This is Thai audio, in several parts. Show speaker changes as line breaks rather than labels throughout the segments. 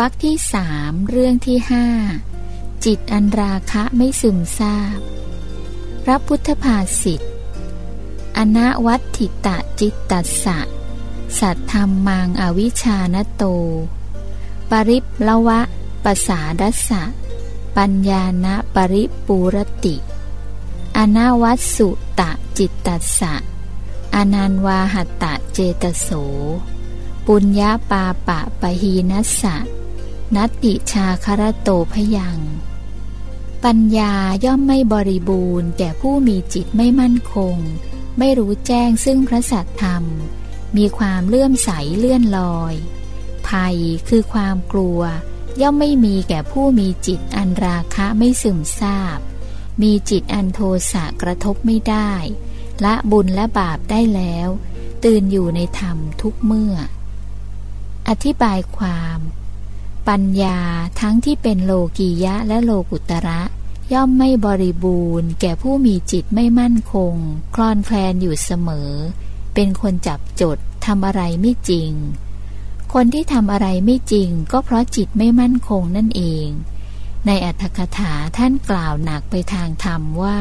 วรคที่สามเรื่องที่ห้าจิตอันราคะไม่ซึมซาบ พระพุทธภาษิตอนาวัตถิตะจิตตัสสะ สัตธรรมังอวิชานโต ปริปละวะปสาดัสสะ ปัญญาณปริปูรติ อนาวัตสุตะจิตตัสสะ อนันวาหตะเจตโส ปุญญาปาปะปะหีนัสสะ นัตติชาคารโตพยัง ปัญญาย่อมไม่บริบูรณ์แก่ผู้มีจิตไม่มั่นคง ไม่รู้แจ้งซึ่งพระสัตธรรม มีความเลื่อมใสเลื่อนลอย ภัยคือความกลัว ย่อมไม่มีแก่ผู้มีจิตอันราคะไม่ซึมซาบ มีจิตอันโทสะกระทบไม่ได้ละบุญและบาปได้แล้ว ตื่นอยู่ในธรรมทุกเมื่อ อธิบายความ ปัญญาทั้งที่เป็นโลกียะและโลกุตระ ย่อมไม่บริบูรณ์ แก่ผู้มีจิตไม่มั่นคง คลอนแคลนอยู่เสมอ เป็นคนจับจดทำอะไรไม่จริง คนที่ทำอะไรไม่จริง ก็เพราะจิตไม่มั่นคงนั่นเอง ในอัตถกถาท่านกล่าวหนักไปทางธรรมว่า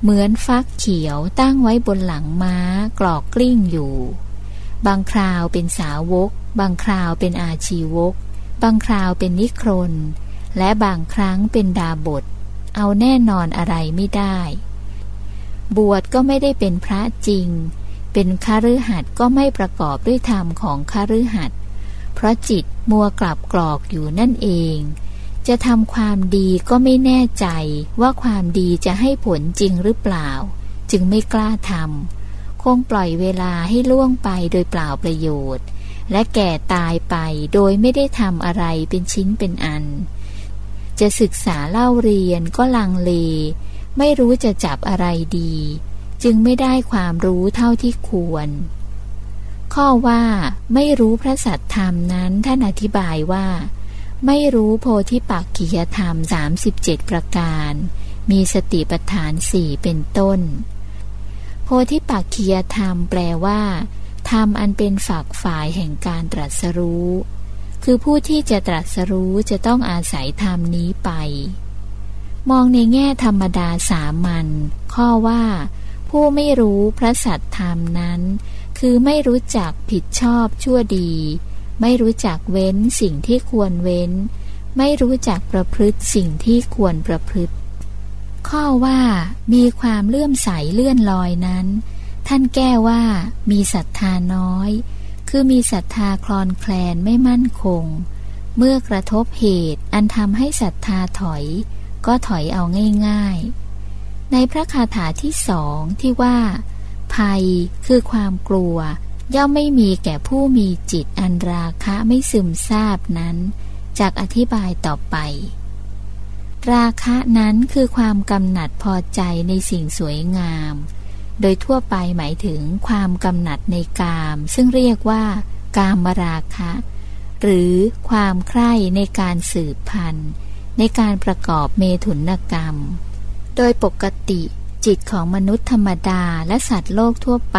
เหมือนฟักเขียวตั้งไว้บนหลังม้ากรอกกลิ้งอยู่ บางคราวเป็นสาวก บางคราวเป็นอาชีวก บางคราวเป็นนิครน และบางครั้งเป็นดาบท เอาแน่นอนอะไรไม่ได้ บวชก็ไม่ได้เป็นพระจริง เป็นคาฤหัสก็ไม่ประกอบด้วยธรรมของคาฤหัสเพราะจิตมัวกลับกรอกอยู่นั่นเอง จะทำความดีก็ไม่แน่ใจว่าความดีจะให้ผลจริงหรือเปล่า จึงไม่กล้าทำคงปล่อยเวลาให้ล่วงไปโดยเปล่าประโยชน์ และแก่ตายไปโดยไม่ได้ทำอะไรเป็นชิ้นเป็นอัน จะศึกษาเล่าเรียนก็ลังเล ไม่รู้จะจับอะไรดี จึงไม่ได้ความรู้เท่าที่ควร ข้อว่า ไม่รู้พระสัตธรรมนั้นท่านอธิบายว่า ไม่รู้โพธิปักขียธรรม 37 ประการ มีสติปัฏฐานสี่เป็นต้น โพธิปักขียธรรมแปลว่า ธรรมอันเป็นฝักฝ่ายแห่งการตรัสรู้ คือผู้ที่จะตรัสรู้จะต้องอาศัยธรรมนี้ไป มองในแง่ธรรมดาสามัญข้อว่า ผู้ไม่รู้พระสัตธรรมนั้น คือไม่รู้จักผิดชอบชั่วดี ไม่รู้จักเว้นสิ่งที่ควรเว้น ไม่รู้จักประพฤติสิ่งที่ควรประพฤติ ข้อว่ามีความเลื่อมใสเลื่อนลอยนั้น ท่านแก้ว่ามีศรัทธาน้อย คือมีศรัทธาคลอนแคลนไม่มั่นคง เมื่อกระทบเหตุอันทำให้ศรัทธาถอย ก็ถอยเอาง่าย ๆ ในพระคาถาที่สองที่ว่า ภัยคือความกลัว ย่อมไม่มีแก่ผู้มีจิตอันราคะไม่ซึมซาบนั้นจากอธิบายต่อไป ราคะนั้นคือความกำหนัดพอใจในสิ่งสวยงาม โดยทั่วไปหมายถึงความกำหนัดในกาม ซึ่งเรียกว่า กามราคะ หรือความใคร่ในการสืบพันธุ์ ในการประกอบเมถุนกรรม โดยปกติจิตของมนุษย์ธรรมดาและสัตว์โลกทั่วไป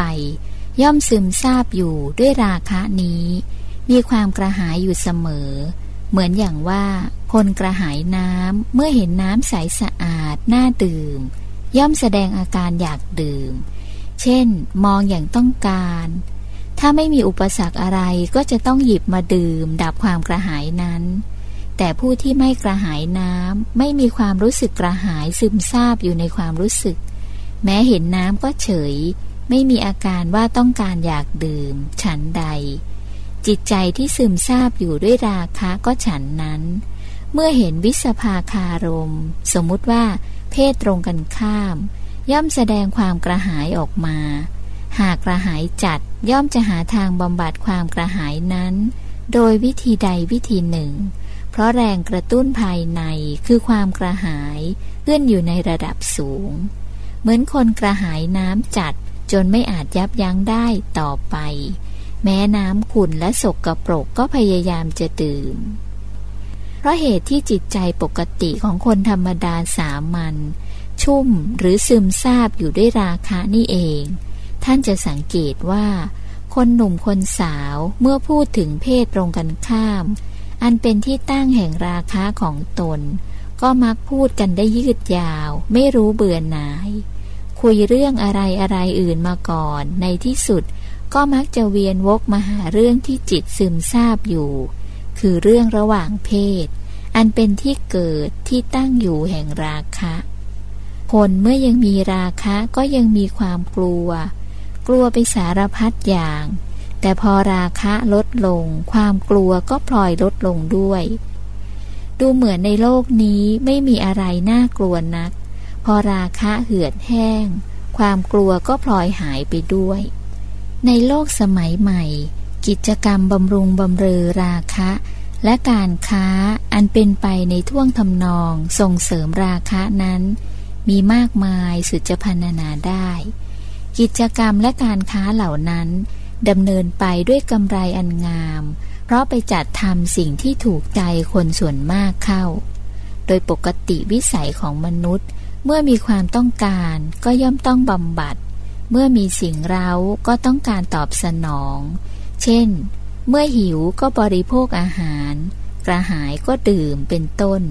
ย่อมซึมซาบอยู่ด้วยราคะนี้ มีความกระหายอยู่เสมอ เหมือนอย่างว่า คนกระหายน้ำเมื่อเห็นน้ำใสสะอาดน่าดื่ม ย่อมแสดงอาการอยากดื่ม เช่น มองอย่างต้องการ ถ้าไม่มีอุปสรรคอะไรก็จะต้องหยิบมาดื่ม ดับความกระหายนั้น แต่ผู้ที่ไม่กระหายน้ำไม่มีความรู้สึกกระหายซึมซาบอยู่ในความรู้สึก แม้เห็นน้ำก็เฉย ไม่มีอาการว่าต้องการอยากดื่ม ฉันใด จิตใจที่ซึมซาบอยู่ด้วยราคะก็ฉันนั้น เมื่อเห็นวิสภาคารม สมมุติว่า เพศตรงกันข้าม ย่อมแสดงความกระหายออกมา หากกระหายจัดย่อมจะหาทางบำบัดความกระหายนั้น โดยวิธีใดวิธีหนึ่ง เพราะแรงกระตุ้นภายในคือความกระหายเลื่อนอยู่ในระดับสูง เหมือนคนกระหายน้ำจัดจนไม่อาจยับยั้งได้ต่อไป แม้น้ำขุ่นและสกกระปรกก็พยายามจะดื่ม ราะเหตุที่จิตใจปกติของคนธรรมดาสามัญชุ่มหรือซึมซาบอยู่ด้วยราคะนี่เอง ท่านจะสังเกตว่า คนหนุ่มคนสาวเมื่อพูดถึงเพศตรงกันข้าม อันเป็นที่ตั้งแห่งราคะของตน ก็มักพูดกันได้ยืดยาว ไม่รู้เบื่อหน่าย คุยเรื่องอะไรอะไรอื่นมาก่อน ในที่สุดก็มักจะเวียนวกมาหาเรื่องที่จิตซึมซาบอยู่ คือเรื่องระหว่างเพศ อันเป็นที่เกิดที่ตั้งอยู่แห่งราคะ คนเมื่อยังมีราคะก็ยังมีความกลัว กลัวไปสารพัดอย่าง แต่พอราคะลดลง ความกลัวก็พลอยลดลงด้วย ดูเหมือนในโลกนี้ไม่มีอะไรน่ากลัวนัก พอราคะเหือดแห้ง ความกลัวก็พลอยหายไปด้วย ในโลกสมัยใหม่ กิจกรรมบำรุงบำเรอราคะ และการค้าอันเป็นไปในท่วงทำนองส่งเสริมราคะนั้น มีมากมายสุดจะพันนาได้ กิจกรรมและการค้าเหล่านั้นดำเนินไปด้วยกำไรอันงาม เพราะไปจัดทำสิ่งที่ถูกใจคนส่วนมากเข้า โดยปกติวิสัยของมนุษย์ เมื่อมีความต้องการก็ย่อมต้องบำบัด เมื่อมีสิ่งเร้าก็ต้องการตอบสนอง เช่น เมื่อหิวก็บริโภคอาหาร กระหายก็ดื่มเป็นต้น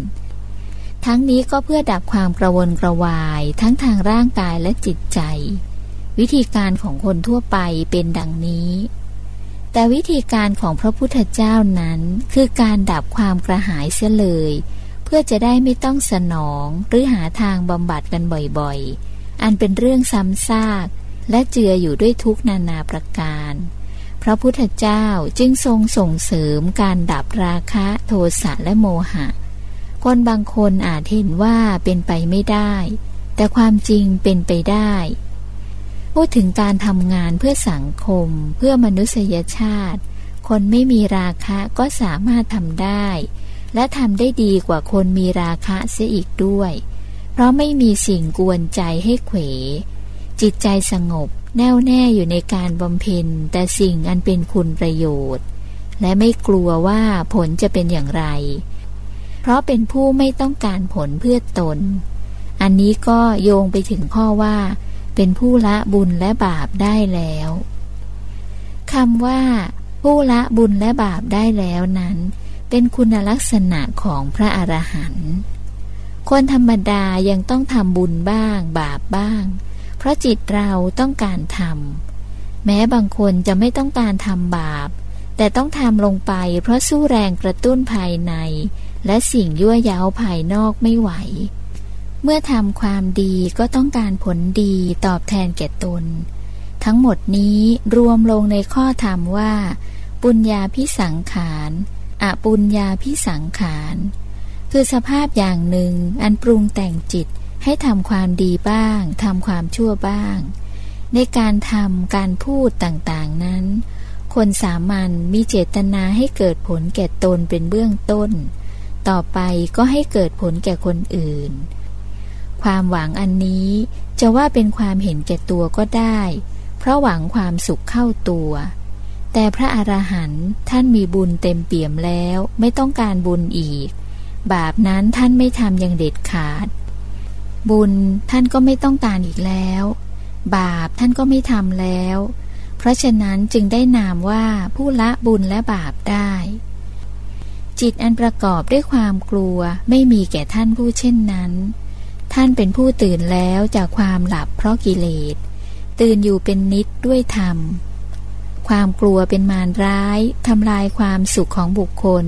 ทั้งนี้ก็เพื่อดับความกระวนกระวายทั้งทางร่างกายและจิตใจ วิธีการของคนทั่วไปเป็นดังนี้ แต่วิธีการของพระพุทธเจ้านั้นคือการดับความกระหายเสียเลย เพื่อจะได้ไม่ต้องสนองหรือหาทางบำบัดกันบ่อยๆ อันเป็นเรื่องซ้ำซากและเจืออยู่ด้วยทุกนานาประการ พระพุทธเจ้าจึงทรงส่งเสริมการดับราคะโทสะและโมหะ คนบางคนอาจเห็นว่าเป็นไปไม่ได้ แต่ความจริงเป็นไปได้ พูดถึงการทำงานเพื่อสังคม เพื่อมนุษยชาติ คนไม่มีราคะก็สามารถทำได้ และทำได้ดีกว่าคนมีราคะเสียอีกด้วย เพราะไม่มีสิ่งกวนใจให้เขว จิตใจสงบ แน่วแน่อยู่ในการบำเพ็ญแต่สิ่งอันเป็นคุณประโยชน์ และไม่กลัวว่าผลจะเป็นอย่างไร เพราะเป็นผู้ไม่ต้องการผลเพื่อตน อันนี้ก็โยงไปถึงข้อว่า เป็นผู้ละบุญและบาปได้แล้วคำว่า ผู้ละบุญและบาปได้แล้วนั้น เป็นคุณลักษณะของพระอรหันต์คนธรรมดายังต้องทำบุญบ้าง บาปบ้าง ราะจิตเราต้องการทำแม้บางคนจะไม่ต้องการทำบาป แต่ต้องทำลงไปเพราะสู้แรงกระตุ้นภายใน และสิ่งยั่วย้าภายนอกไม่ไหว เมื่อทำความดีก็ต้องการผลดีตอบแทนแก่ตน ทั้งหมดนี้รวมลงในข้อธรรมว่า ปุญญาพิสังขารอปุญญาพิสังขาร คือสภาพอย่างหนึ่งอันปรุงแต่งจิต ให้ทำความดีบ้างทำความชั่วบ้าง ในการทำการพูดต่างๆนั้น คนสามัญมีเจตนาให้เกิดผลแก่ตนเป็นเบื้องต้น ต่อไปก็ให้เกิดผลแก่คนอื่น ความหวังอันนี้จะว่าเป็นความเห็นแก่ตัวก็ได้ เพราะหวังความสุขเข้าตัว แต่พระอรหันต์ท่านมีบุญเต็มเปี่ยมแล้ว ไม่ต้องการบุญอีก บาปนั้นท่านไม่ทำอย่างเด็ดขาด บุญท่านก็ไม่ต้องการอีกแล้ว บาปท่านก็ไม่ทำแล้ว เพราะฉะนั้นจึงได้นามว่าผู้ละบุญและบาปได้ จิตอันประกอบด้วยความกลัวไม่มีแก่ท่านผู้เช่นนั้น ท่านเป็นผู้ตื่นแล้วจากความหลับเพราะกิเลส ตื่นอยู่เป็นนิดด้วยธรรม ความกลัวเป็นมารร้ายทำลายความสุขของบุคคล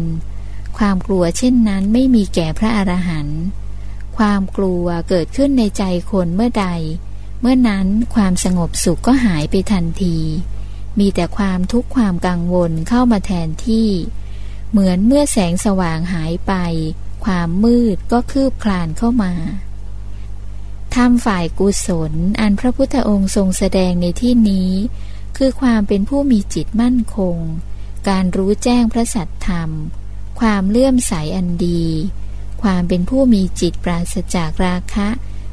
ความกลัวเช่นนั้นไม่มีแก่พระอรหันต์ ความกลัวเกิดขึ้นในใจคนเมื่อใด เมื่อนั้นความสงบสุขก็หายไปทันที มีแต่ความทุกข์ความกังวลเข้ามาแทนที่ เหมือนเมื่อแสงสว่างหายไป ความมืดก็คืบคลานเข้ามาทำฝ่ายกุศลอันพระพุทธองค์ทรงแสดงในที่นี้ คือความเป็นผู้มีจิตมั่นคง การรู้แจ้งพระสัตธรรม ความเลื่อมใสอันดี ความเป็นผู้มีจิตปราศจากราคะ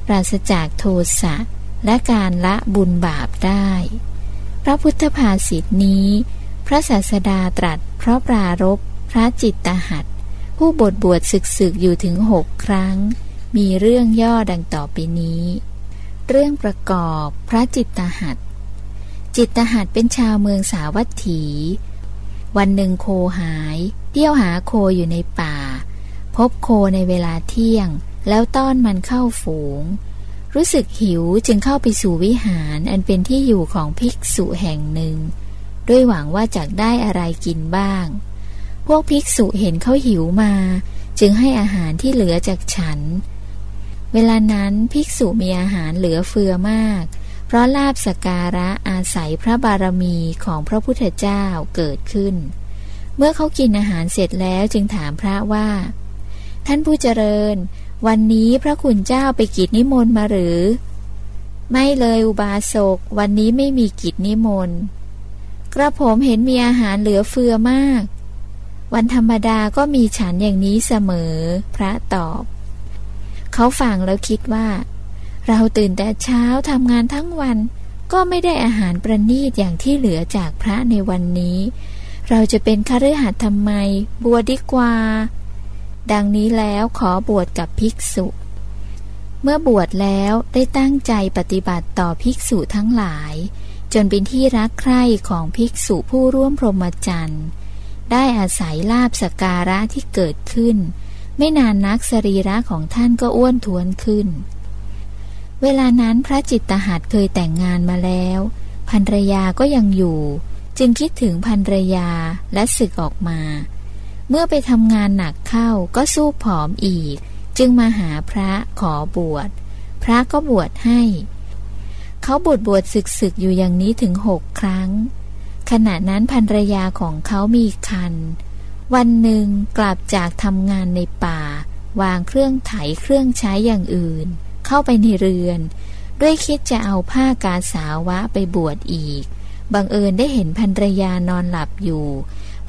ปราศจากโทสะ และการละบุญบาปได้ พระพุทธภาษิตนี้ พระศาสดาตรัส เพราะปรารบพระจิตตหัดผู้บทบวชศึกศึกอยู่ถึงหกครั้ง มีเรื่องย่อดังต่อไปนี้ เรื่องประกอบพระจิตตหัดจิตตหัดเป็นชาวเมืองสาวัตถี วันหนึ่งโคหาย เที่ยวหาโคอยู่ในป่า พบโคในเวลาเที่ยง แล้วต้อนมันเข้าฝูง รู้สึกหิวจึงเข้าไปสู่วิหารอันเป็นที่อยู่ของภิกษุแห่งหนึ่ง ด้วยหวังว่าจะได้อะไรกินบ้าง พวกภิกษุเห็นเขาหิวมา จึงให้อาหารที่เหลือจากฉัน เวลานั้นภิกษุมีอาหารเหลือเฟือมาก เพราะลาบสการะอาศัยพระบารมีของพระพุทธเจ้าเกิดขึ้น เมื่อเขากินอาหารเสร็จแล้วจึงถามพระว่า ท่านผู้เจริญ วันนี้พระคุณเจ้าไปกิจนิมนต์มาหรือ ไม่เลยอุบาสก วันนี้ไม่มีกิจนิมนต์ กระผมเห็นมีอาหารเหลือเฟือมาก วันธรรมดาก็มีฉันอย่างนี้เสมอ พระตอบ เขาฟังแล้วคิดว่า เราตื่นแต่เช้าทำงานทั้งวันก็ไม่ได้อาหารประณีตอย่างที่เหลือจากพระในวันนี้ เราจะเป็นคฤหัสถ์ทำไม บัวดีกว่า ดังนี้แล้วขอบวชกับภิกษุ เมื่อบวชแล้วได้ตั้งใจปฏิบัติต่อภิกษุทั้งหลาย จนเป็นที่รักใคร่ของภิกษุผู้ร่วมพรหมจรรย์ได้อาศัยลาบสการะที่เกิดขึ้น ไม่นานนักสรีระของท่านก็อ้วนท้วนขึ้น เวลานั้นพระจิตตหัดเคยแต่งงานมาแล้วภรรยาก็ยังอยู่ จึงคิดถึงภรรยาและสึกออกมา เมื่อไปทำงานหนักเข้าก็สู้ผอมอีก จึงมาหาพระขอบวช พระก็บวชให้ เขาบวชบวชศึกศึกอยู่อย่างนี้ถึงหกครั้ง ขณะนั้นภรรยาของเขามีคัน วันหนึ่งกลับจากทำงานในป่า วางเครื่องไถเครื่องใช้อย่างอื่น เข้าไปในเรือน ด้วยคิดจะเอาผ้ากาสาวะไปบวชอีกบังเอิญได้เห็นภรรยานอนหลับอยู่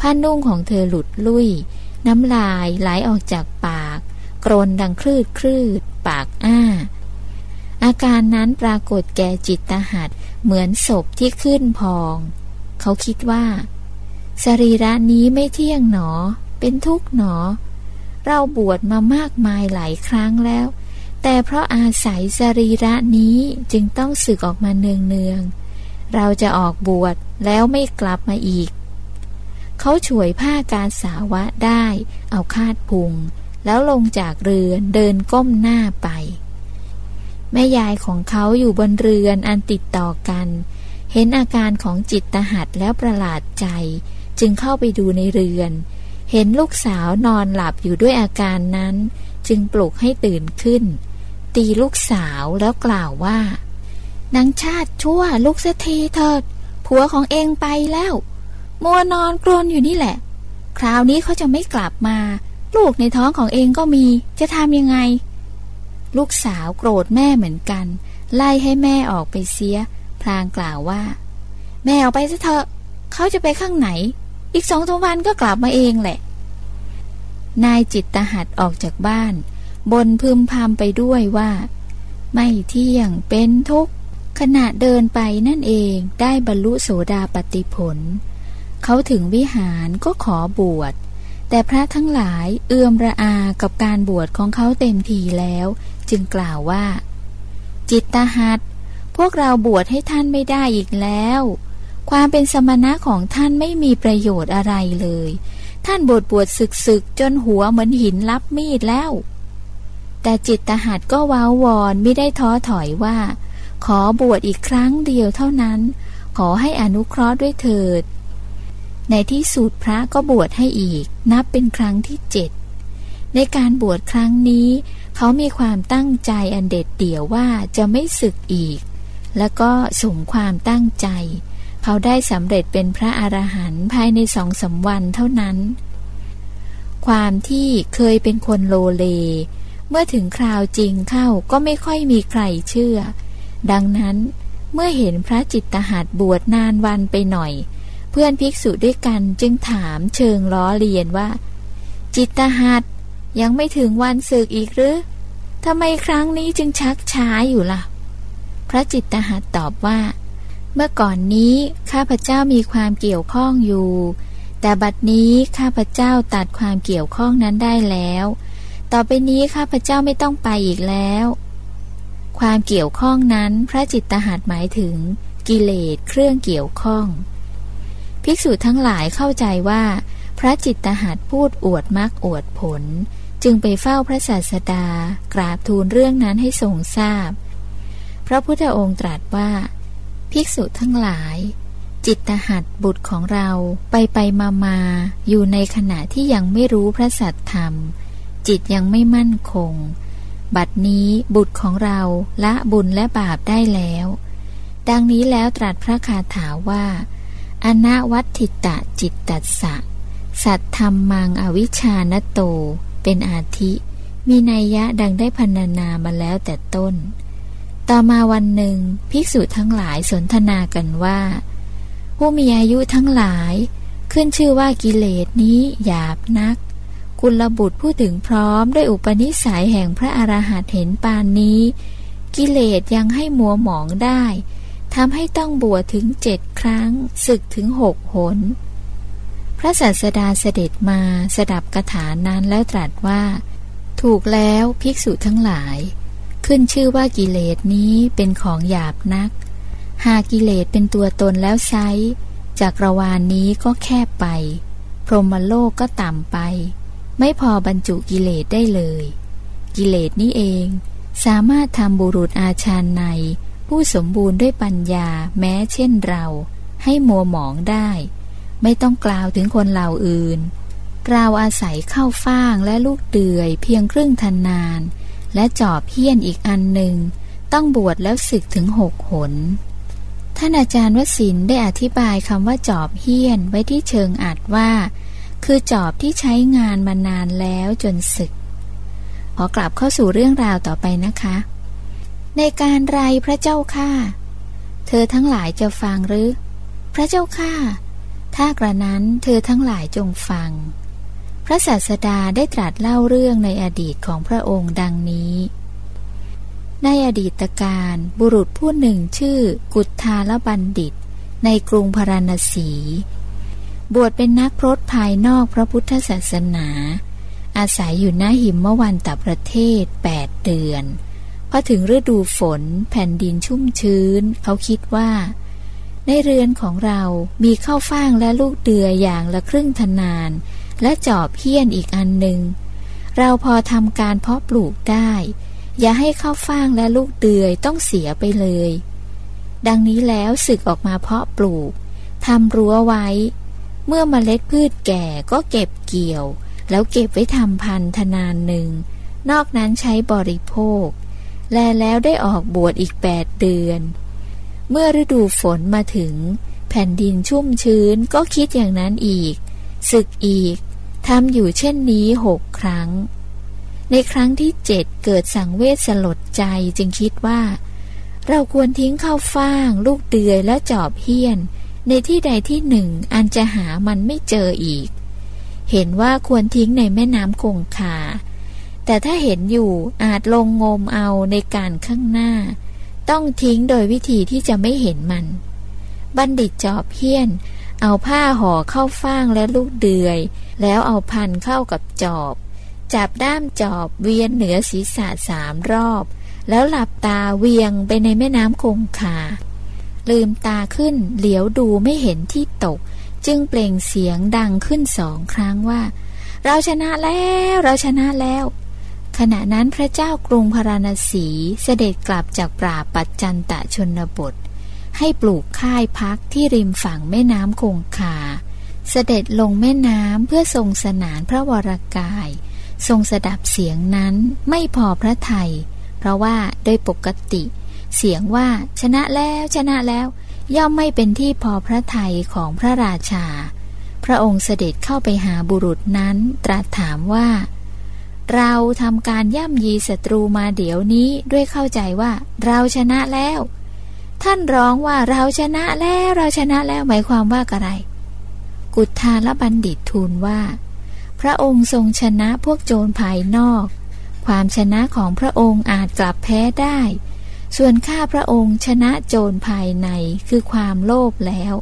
ผ้านุ่งของเธอหลุดลุ่ย น้ำลายไหลออกจากปาก กรนดังคลืดคลืด ปากอ้า อาการนั้นปรากฏแก่จิตตหัดเหมือนศพที่ขึ้นพอง เขาคิดว่า สรีระนี้ไม่เที่ยงหนอ เป็นทุกข์หนอ เราบวชมามากมายหลายครั้งแล้ว แต่เพราะอาศัยสรีระนี้จึงต้องสึกออกมาเนืองเนืองเราจะออกบวชแล้วไม่กลับมาอีก เขาช่วยผ้าการสาวะได้ เอาคาดพุง แล้วลงจากเรือนเดินก้มหน้าไป แม่ยายของเขาอยู่บนเรือนอันติดต่อกัน เห็นอาการของจิตตหัดแล้วประหลาดใจ จึงเข้าไปดูในเรือน เห็นลูกสาวนอนหลับอยู่ด้วยอาการนั้น จึงปลุกให้ตื่นขึ้น ตีลูกสาวแล้วกล่าวว่านางชาติชั่วลูกเสียทีเถิดผัวของเองไปแล้ว มัวนอนกรนอยู่นี่แหละ คราวนี้เขาจะไม่กลับมา ลูกในท้องของเองก็มี จะทำยังไง ลูกสาวโกรธแม่เหมือนกัน ไล่ให้แม่ออกไปเสีย พลางกล่าวว่า แม่ออกไปซะเถอะเขาจะไปข้างไหน อีกสองสวันก็กลับมาเองแหละ นายจิตตหัดออกจากบ้าน บนพึมพำไปด้วยว่า ไม่เที่ยงเป็นทุกข์ขณะเดินไปนั่นเองได้บรรลุโสดาปติผล เขาถึงวิหารก็ขอบวช แต่พระทั้งหลายเอื้อมระอากับการบวชของเขาเต็มทีแล้ว จึงกล่าวว่า จิตตหัดพวกเราบวชให้ท่านไม่ได้อีกแล้ว ความเป็นสมณะของท่านไม่มีประโยชน์อะไรเลย ท่านบวชบวชศึกศึกจนหัวเหมือนหินรับมีดแล้ว แต่จิตตหัดก็ว้าวอนไม่ได้ท้อถอยว่า ขอบวชอีกครั้งเดียวเท่านั้น ขอให้อนุเคราะห์ด้วยเถิด ในที่สุดพระก็บวชให้อีก นับเป็นครั้งที่เจ็ดในการบวชครั้งนี้ เขามีความตั้งใจอันเด็ดเดี่ยวว่าจะไม่ศึกอีก แล้วก็สมความตั้งใจ เขาได้สำเร็จเป็นพระอรหันต์ภายในสองสาวันเท่านั้น ความที่เคยเป็นคนโลเล เมื่อถึงคราวจริงเข้าก็ไม่ค่อยมีใครเชื่อ ดังนั้นเมื่อเห็นพระจิตตหัดบวชนานวันไปหน่อย เพื่อนภิกษุด้วยกันจึงถามเชิงล้อเลียนว่า จิตตหัดยังไม่ถึงวันศึกอีกหรือทำไมครั้งนี้จึงชักช้าอยู่ละ่ะ พระจิตตหัดตอบว่า เมื่อก่อนนี้ข้าพเจ้ามีความเกี่ยวข้องอยู่ แต่บัดนี้ข้าพเจ้าตัดความเกี่ยวข้องนั้นได้แล้ว ต่อไปนี้ข้าพเจ้าไม่ต้องไปอีกแล้ว ความเกี่ยวข้องนั้นพระจิตตหัดหมายถึง กิเลสเครื่องเกี่ยวข้อง ภิกษุทั้งหลายเข้าใจว่า พระจิตตหัดพูดอวดมักอวดผล จึงไปเฝ้าพระศาสดา กราบทูลเรื่องนั้นให้ทรงทราบ พระพุทธองค์ตรัสว่า ภิกษุทั้งหลาย จิตตหัดบุตรของเราไปไปมามาอยู่ในขณะที่ยังไม่รู้พระสัตธรรม จิตยังไม่มั่นคง บัดนี้บุตรของเราละบุญและบาปได้แล้ว ดังนี้แล้วตรัสพระคาถาว่า อนาวัติตะจิตตัสสะ สัตธรรมมังอวิชานโต เป็นอาทิ มีนัยยะดังได้พันนามาแล้วแต่ต้น ต่อมาวันหนึ่ง ภิกษุทั้งหลายสนทนากันว่า ผู้มีอายุทั้งหลาย ขึ้นชื่อว่ากิเลสนี้หยาบนัก กุลบุตรผู้ถึงพร้อมด้วยอุปนิสัยแห่งพระอรหันต์เห็นปานนี้ กิเลสยังให้มัวหมองได้ ทำให้ต้องบวชถึงเจ็ดครั้ง ศึกถึงหกหน พระศาสดาเสด็จมาสดับกถานั้นแล้วตรัสว่า ถูกแล้วภิกษุทั้งหลาย ขึ้นชื่อว่ากิเลสนี้เป็นของหยาบนัก หากกิเลสเป็นตัวตนแล้วใช้จากรวานนี้ก็แคบไป พรหมโลกก็ต่ำไป ไม่พอบรรจุกิเลสได้เลย กิเลสนี้เองสามารถทำบุรุษอาชาใน ผู้สมบูรณ์ด้วยปัญญาแม้เช่นเรา ให้มัวหมองได้ ไม่ต้องกล่าวถึงคนเหล่าอื่น เราอาศัยเข้าฟ่างและลูกเดือยเพียงครึ่งทันนาน และจอบเพี้ยนอีกอันหนึ่ง ต้องบวชแล้วศึกถึงหกหนท่านอาจารย์วสินได้อธิบายคำว่าจอบเฮี้ยนไว้ที่เชิงอัดว่า คือจอบที่ใช้งานมานานแล้วจนศึก ขอกลับเข้าสู่เรื่องราวต่อไปนะคะ ในการไรพระเจ้าข้าเธอทั้งหลายจะฟังหรือ พระเจ้าข้าถ้ากระนั้นเธอทั้งหลายจงฟัง พระศาสดาได้ตรัสเล่าเรื่องในอดีตของพระองค์ดังนี้ ในอดีตการบุรุษผู้หนึ่งชื่อกุฏทาลบัณฑิต ในกรุงพาราณสี บวชเป็นนักพรตภายนอกพระพุทธศาสนา อาศัยอยู่ณหิมะวันตประเทศแปดเดือน อถึงฤดูฝน แผ่นดินชุ่มชื้น เขาคิดว่า ในเรือนของเรามีข้าวฟ่างและลูกเดือยอย่างละครึ่งทนาน และจอบเพี้ยนอีกอันหนึ่ง เราพอทำการเพาะปลูกได้ อย่าให้ข้าวฟ่างและลูกเดือยต้องเสียไปเลย ดังนี้แล้วสึกออกมาเพาะปลูกทำรั้วไว้ เมื่อมเมล็ดพืชแก่ก็เก็บเกี่ยว แล้วเก็บไว้ทำพันธนานหนึ่ง นอกนั้นใช้บริโภค แลแล้วได้ออกบวชอีกแปดเดือน เมื่อฤดูฝนมาถึง แผ่นดินชุ่มชื้นก็คิดอย่างนั้นอีก ศึกอีกทำอยู่เช่นนี้หกครั้ง ในครั้งที่เจ็ดเกิดสังเวชสลดใจจึงคิดว่า เราควรทิ้งข้าวฟ่าง ลูกเดือยและจอบเฮี้ยน ในที่ใดที่หนึ่งอันจะหามันไม่เจออีก เห็นว่าควรทิ้งในแม่น้ำคงคา แต่ถ้าเห็นอยู่อาจลงงมเอาในการข้างหน้า ต้องทิ้งโดยวิธีที่จะไม่เห็นมัน บัณฑิตจอบเพี้ยน เอาผ้าห่อเข้าฟ่างและลูกเดือย แล้วเอาพันเข้ากับจอบ จับด้ามจอบเวียนเหนือศีรษะสามรอบ แล้วหลับตาเวียงไปในแม่น้ำคงคา ลืมตาขึ้นเหลียวดูไม่เห็นที่ตก จึงเปล่งเสียงดังขึ้นสองครั้งว่า เราชนะแล้ว เราชนะแล้ว ขณะนั้นพระเจ้ากรุงพาราณสีเสด็จกลับจากปราปัจจันตะชนบท ให้ปลูกค่ายพักที่ริมฝั่งแม่น้ำคงคา เสด็จลงแม่น้ำเพื่อทรงสนานพระวรากาย ทรงสดับเสียงนั้นไม่พอพระไทย เพราะว่าโดยปกติ เสียงว่าชนะแล้วชนะแล้ว ย่อมไม่เป็นที่พอพระไทยของพระราชา พระองค์เสด็จเข้าไปหาบุรุษนั้นตรัสถามว่า เราทำการย่ำยีศัตรูมาเดี๋ยวนี้ด้วยเข้าใจว่า เราชนะแล้ว ท่านร้องว่าเราชนะแล้วเราชนะแล้วหมายความว่าอะไร กุฏาลบัณฑิตทูลว่า พระองค์ทรงชนะพวกโจรภายนอก ความชนะของพระองค์อาจกลับแพ้ได้ ส่วนข้าพระองค์ชนะโจรภายในคือความโลภแล้ว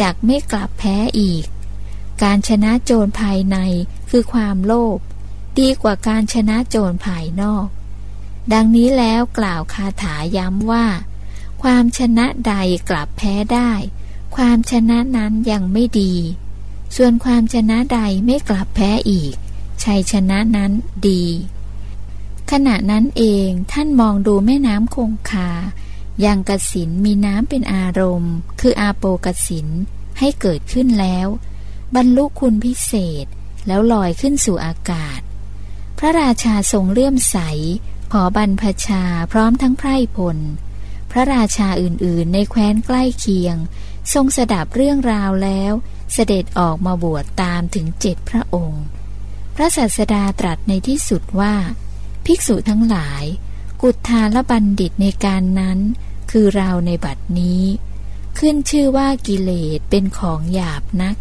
จกไม่กลับแพ้อีก การชนะโจรภายในคือความโลภ ดีกว่าการชนะโจรภายนอก ดังนี้แล้วกล่าวคาถาย้ำว่า ความชนะใดกลับแพ้ได้ ความชนะนั้นยังไม่ดี ส่วนความชนะใดไม่กลับแพ้อีก ชัยชนะนั้นดี ขณะนั้นเองท่านมองดูแม่น้ำคงคา ยังกสินมีน้ำเป็นอารมณ์ คืออาโปกสินให้เกิดขึ้นแล้ว บรรลุคุณพิเศษแล้วลอยขึ้นสู่อากาศ ระราชาทรงเลื่อมใส ขอบรรพชาพร้อมทั้งไพร่พล พระราชาอื่นๆ ในแคว้นใกล้เคียง ทรงสดับเรื่องราวแล้ว เสด็จออกมาบวชตามถึงเจ็ดพระองค์ พระศาสดาตรัสในที่สุดว่า ภิกษุทั้งหลาย กุฏาละบัณฑิตในการนั้น คือเราในบัดนี้ ขึ้นชื่อว่ากิเลสเป็นของหยาบนัก